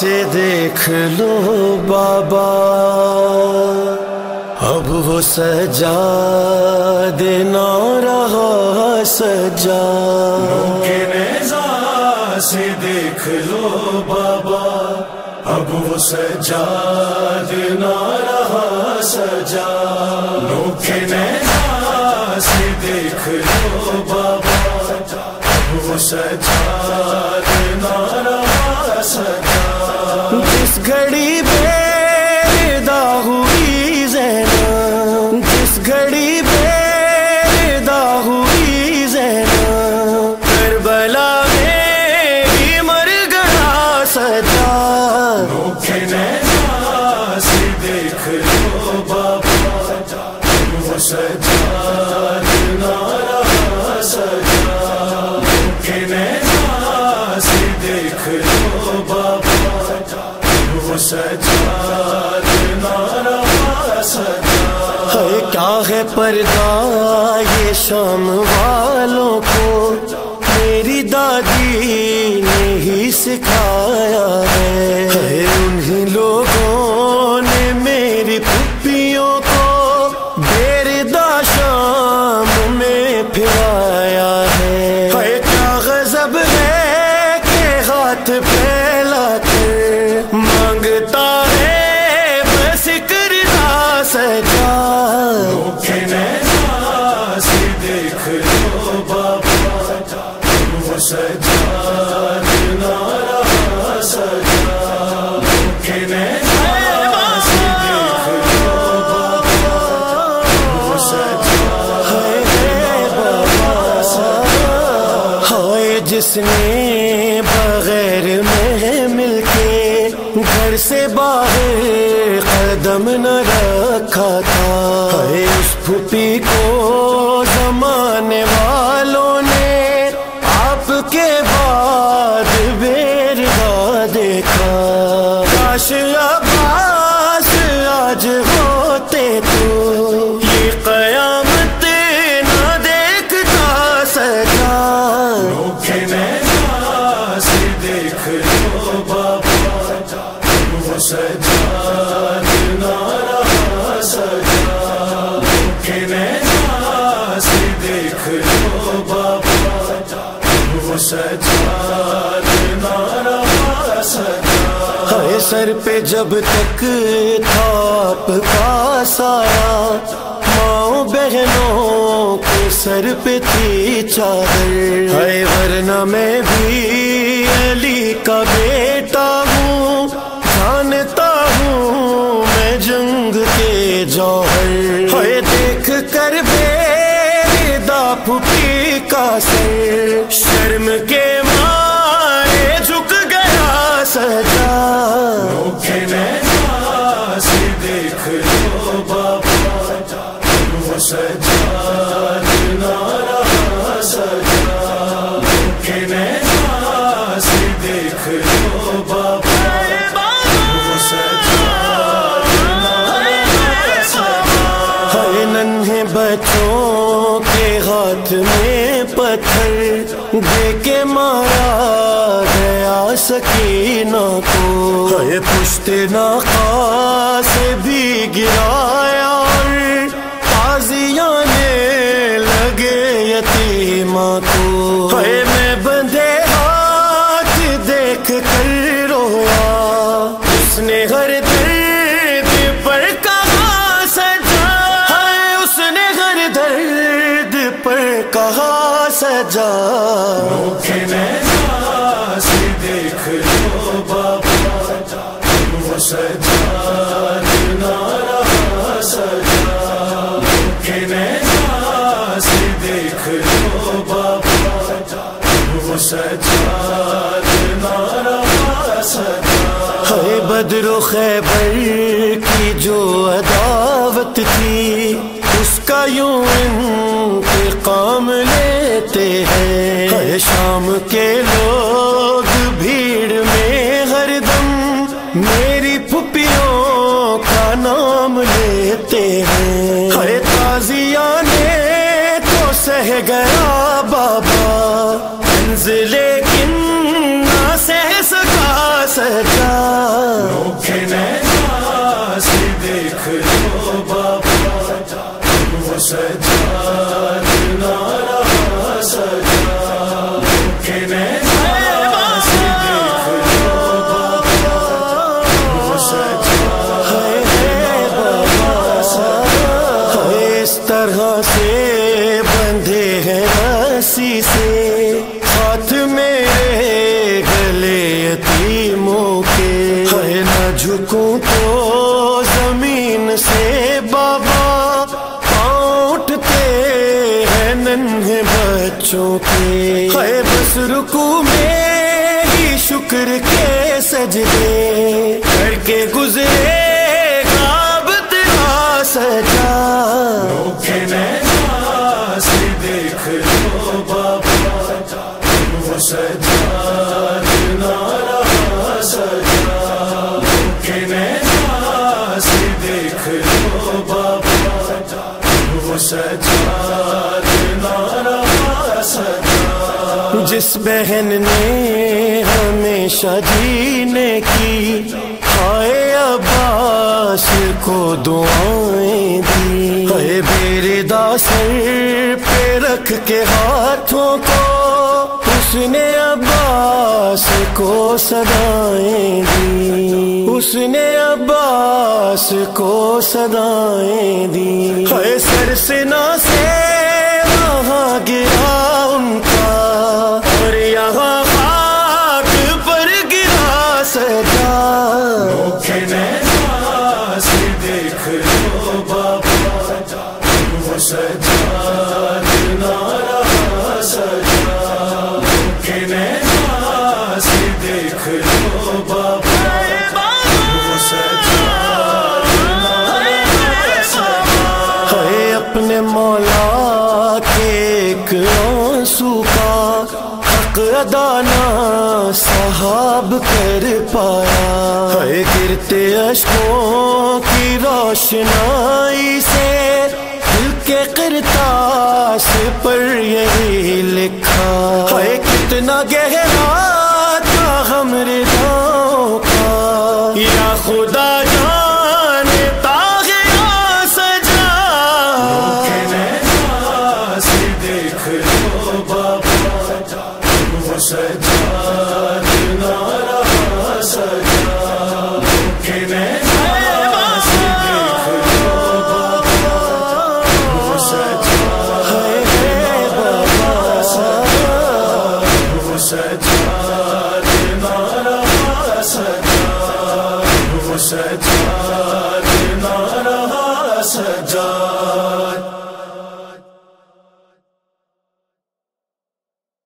سے دیکھ لو بابا۔ اب وہ سجا دینا رہا سجا۔ نیزا سے دیکھ لو بابا۔ اب وہ سجا دینا رہا سجا۔ نو نیزا سے دیکھ لو بابا۔ اب وہ سجا دینا رہا سجا جس گھڑی پیدا ہوئی زینب، جس گھڑی پیدا ہوئی زینب، کربلا میں بھی مر گیا سجا۔ دیکھ لو بابا اب سجا۔ کیا ہے پردہ یہ شام والوں کو میری دادی نے ہی سکھایا ہے انہیں لوگ سے دیکھ لو بابا اب سجا دینا سجا بابا جس نے بغیر میں گھر سے باہر قدم نہ رکھا تھا۔ اس پھوپھی کو زمانے والوں ہے سر پہ جب تک تھا آپ کا سایہ ماؤں بہنوں کے سر پہ تھی چادر۔ ہے ورنہ میں بھی علی کا بیٹا بچوں کے ہاتھ میں پتھر۔ دے کے مارا گیا سکینہ کو۔ ہے پشت ناقا سے بھی گرایا پر کہا سجا دیکھ لو بابا سجا دینا رہا سجا کے نیزا سے دیکھ لو بابا اب وہ سجا دینا رہا سجا ہے بدر و خیبر کی جو عداوت تھی اس کا یوں کے لوگ بھیڑ میں ہر دم میری پھپھیوں کا نام لیتے ہیں۔ ہے تازیہ نے تو سہ گیا بابا۔ لیکن سجا۔ دیکھ لو بابا۔ میں کے سجدے کر کے گزرے گاب تیرا سجا سے دیکھ لو بابا وہ سجاد نارا سجا کے سے دیکھ لو بابا وہ سجاد نارا سجا جس بہن نے ہمیشہ جینے کی، ہائے عباس کو دعائیں دی۔ ہے میرے داسر پہ رکھ کے ہاتھوں کو۔ اس نے عباس کو صدائیں دی۔ اس نے عباس کو صدائیں دی۔ ہے سر سے نہ سے، وہاں گرا۔ بابا وہ نارا سجا کے سے دیکھ لو بابا سجا ہے اپنے مولا کے حق ادا صحاب کر پایا۔ ہے گرتے اشکوں کی روشنائی سے، دل کے کرتاس پر یہی لکھا۔ ہے کتنا گہرا تھا ہم رداؤں کا۔ یا خدا سجا سے دیکھ لو بابا۔ وہ نارا سجا